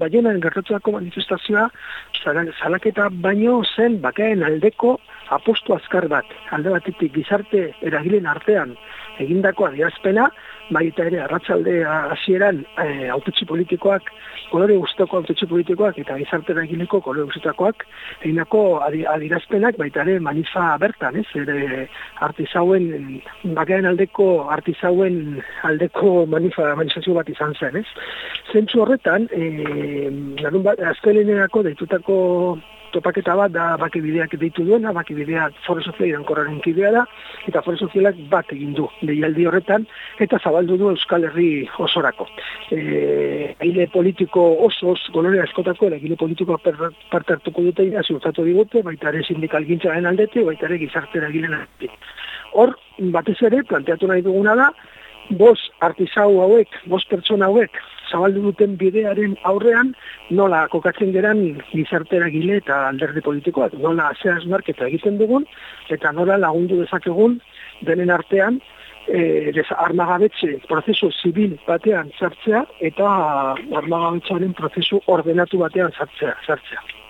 Baionan gertatuako manifestazioa salaketa baino zen bakaen aldeko apostu azkar bat. Alde batetik gizarte eragilen artean egindako adierazpena, baita ere arratsalde hasieran e, autetxe politikoak, kolore guztoko autetxe politikoak eta gizarte eragileko kolore guztetakoak egindako adierazpenak baita ere manifa bertan, ez? Ere artizauen bakaen aldeko artizauen aldeko manifa manifestazio bat izan zen, ez? Zentzu horretan, eh larun bat azkelenerako deitutako topaketa bat da bake bideak deitu duena, bake bidea foro sozial irankorraren kidea da, eta foro sozialak bat egin du deialdi horretan, eta zabaldu du Euskal Herri osorako. E, politiko oso, golore askotako, egile politiko parte hartuko dute ira, ziurtatu digute, baita ere sindikal gintzaren aldete, baita ere gizartera gilen aldete. Hor, batez ere, planteatu nahi duguna da, bos artizau hauek, bos pertsona hauek, zabaldu duten bidearen aurrean, nola kokatzen geran gizartera gile eta alderdi politikoak, nola zehaz marketa egiten dugun, eta nola lagundu dezakegun denen artean, e, armagabetxe prozesu zibil batean sartzea eta armagabetxaren prozesu ordenatu batean sartzea. sartzea.